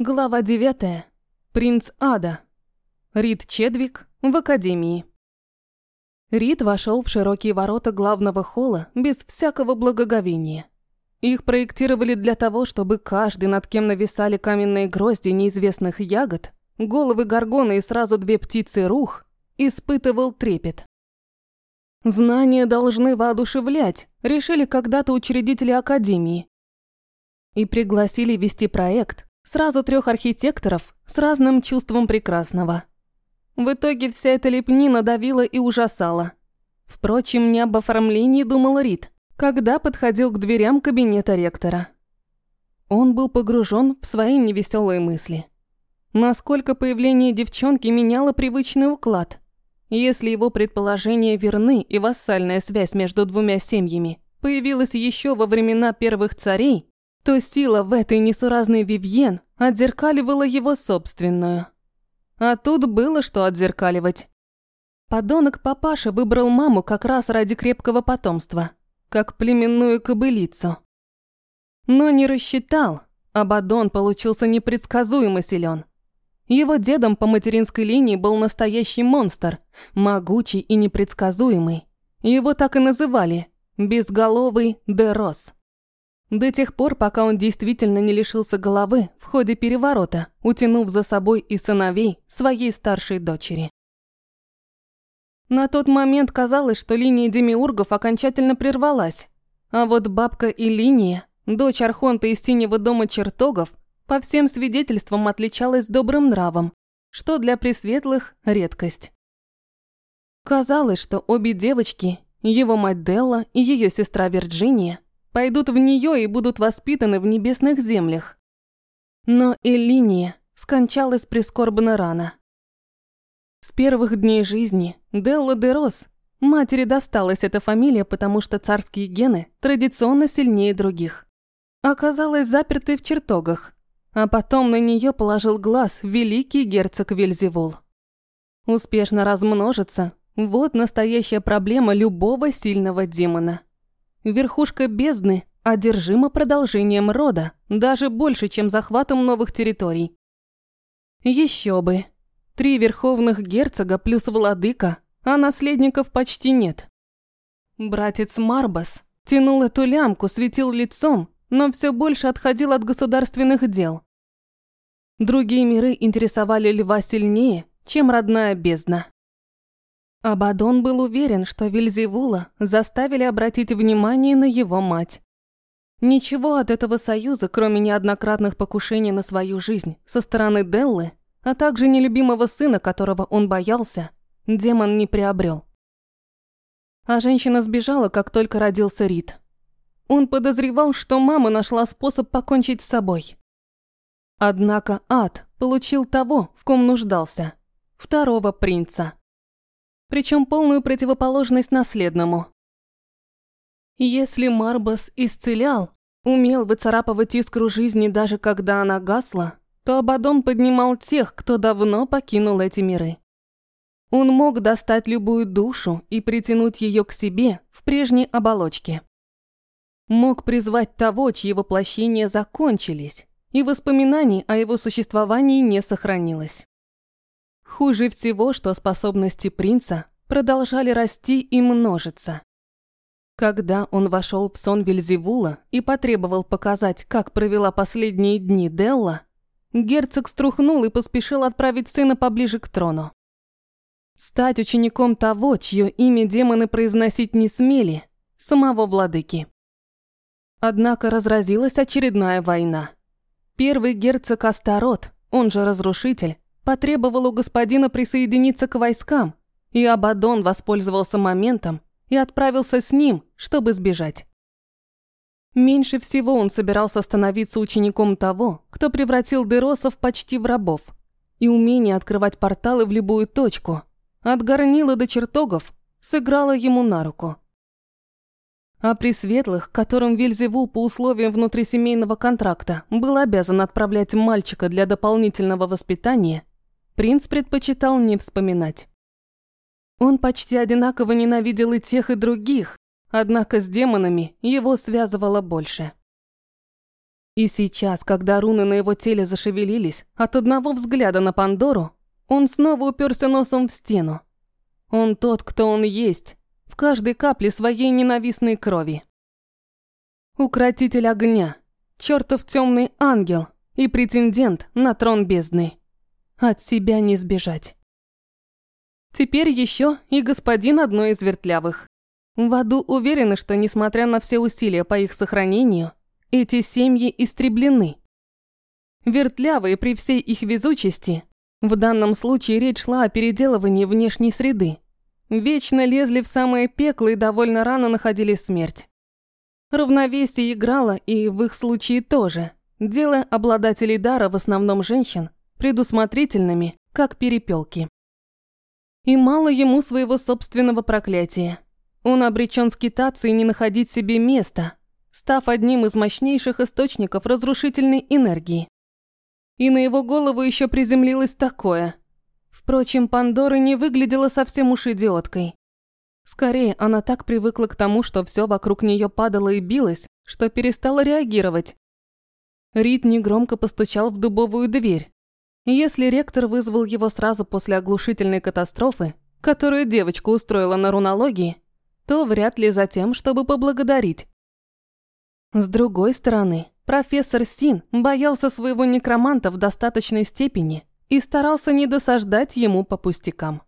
Глава 9. Принц Ада. Рид Чедвик в академии. Рид вошел в широкие ворота главного холла без всякого благоговения. Их проектировали для того, чтобы каждый, над кем нависали каменные грозди неизвестных ягод, головы горгоны и сразу две птицы рух, испытывал трепет. Знания должны воодушевлять, решили когда-то учредители академии. И пригласили вести проект, Сразу трех архитекторов с разным чувством прекрасного. В итоге вся эта лепнина давила и ужасала. Впрочем, не об оформлении думал Рид, когда подходил к дверям кабинета ректора. Он был погружен в свои невеселые мысли. Насколько появление девчонки меняло привычный уклад. Если его предположения верны и вассальная связь между двумя семьями появилась еще во времена первых царей, то сила в этой несуразной Вивьен отзеркаливала его собственную. А тут было что отзеркаливать. Подонок папаша выбрал маму как раз ради крепкого потомства, как племенную кобылицу. Но не рассчитал, Абадон получился непредсказуемо силен. Его дедом по материнской линии был настоящий монстр, могучий и непредсказуемый. Его так и называли – безголовый Дерос. До тех пор, пока он действительно не лишился головы в ходе переворота, утянув за собой и сыновей своей старшей дочери. На тот момент казалось, что линия демиургов окончательно прервалась, а вот бабка и линия, дочь Архонта из Синего дома чертогов, по всем свидетельствам отличалась добрым нравом, что для пресветлых – редкость. Казалось, что обе девочки, его мать Делла и ее сестра Вирджиния, пойдут в нее и будут воспитаны в небесных землях. Но Элиния скончалась прискорбно рано. С первых дней жизни Делла де Рос матери досталась эта фамилия, потому что царские гены традиционно сильнее других. Оказалась запертой в чертогах, а потом на нее положил глаз великий герцог Вельзевул. Успешно размножиться – вот настоящая проблема любого сильного демона – Верхушка бездны одержима продолжением рода, даже больше, чем захватом новых территорий. Еще бы. Три верховных герцога плюс владыка, а наследников почти нет. Братец Марбас тянул эту лямку, светил лицом, но все больше отходил от государственных дел. Другие миры интересовали льва сильнее, чем родная бездна. Абадон был уверен, что Вильзевула заставили обратить внимание на его мать. Ничего от этого союза, кроме неоднократных покушений на свою жизнь со стороны Деллы, а также нелюбимого сына, которого он боялся, демон не приобрел. А женщина сбежала, как только родился Рид. Он подозревал, что мама нашла способ покончить с собой. Однако ад получил того, в ком нуждался – второго принца причем полную противоположность наследному. Если Марбас исцелял, умел выцарапывать искру жизни даже когда она гасла, то Абадон поднимал тех, кто давно покинул эти миры. Он мог достать любую душу и притянуть ее к себе в прежней оболочке. Мог призвать того, чьи воплощения закончились, и воспоминаний о его существовании не сохранилось. Хуже всего, что способности принца продолжали расти и множиться. Когда он вошел в сон Вильзевула и потребовал показать, как провела последние дни Делла, герцог струхнул и поспешил отправить сына поближе к трону. Стать учеником того, чье имя демоны произносить не смели, самого владыки. Однако разразилась очередная война. Первый герцог Астарот, он же Разрушитель, потребовал у господина присоединиться к войскам, и Абадон воспользовался моментом и отправился с ним, чтобы сбежать. Меньше всего он собирался становиться учеником того, кто превратил Деросов почти в рабов, и умение открывать порталы в любую точку, от горнила до чертогов, сыграло ему на руку. А при светлых, которым Вильзевул по условиям внутрисемейного контракта был обязан отправлять мальчика для дополнительного воспитания, принц предпочитал не вспоминать. Он почти одинаково ненавидел и тех, и других, однако с демонами его связывало больше. И сейчас, когда руны на его теле зашевелились, от одного взгляда на Пандору, он снова уперся носом в стену. Он тот, кто он есть, в каждой капле своей ненавистной крови. Укротитель огня, чертов темный ангел и претендент на трон бездны. От себя не сбежать. Теперь еще и господин одной из вертлявых. В аду уверены, что, несмотря на все усилия по их сохранению, эти семьи истреблены. Вертлявые при всей их везучести, в данном случае речь шла о переделывании внешней среды, вечно лезли в самое пекло и довольно рано находили смерть. Равновесие играло и в их случае тоже, делая обладателей дара, в основном женщин, предусмотрительными, как перепелки. И мало ему своего собственного проклятия. Он обречен скитаться и не находить себе места, став одним из мощнейших источников разрушительной энергии. И на его голову еще приземлилось такое. Впрочем, Пандора не выглядела совсем уж идиоткой. Скорее, она так привыкла к тому, что все вокруг нее падало и билось, что перестала реагировать. Рид негромко постучал в дубовую дверь. Если ректор вызвал его сразу после оглушительной катастрофы, которую девочка устроила на рунологии, то вряд ли за тем, чтобы поблагодарить. С другой стороны, профессор Син боялся своего некроманта в достаточной степени и старался не досаждать ему по пустякам.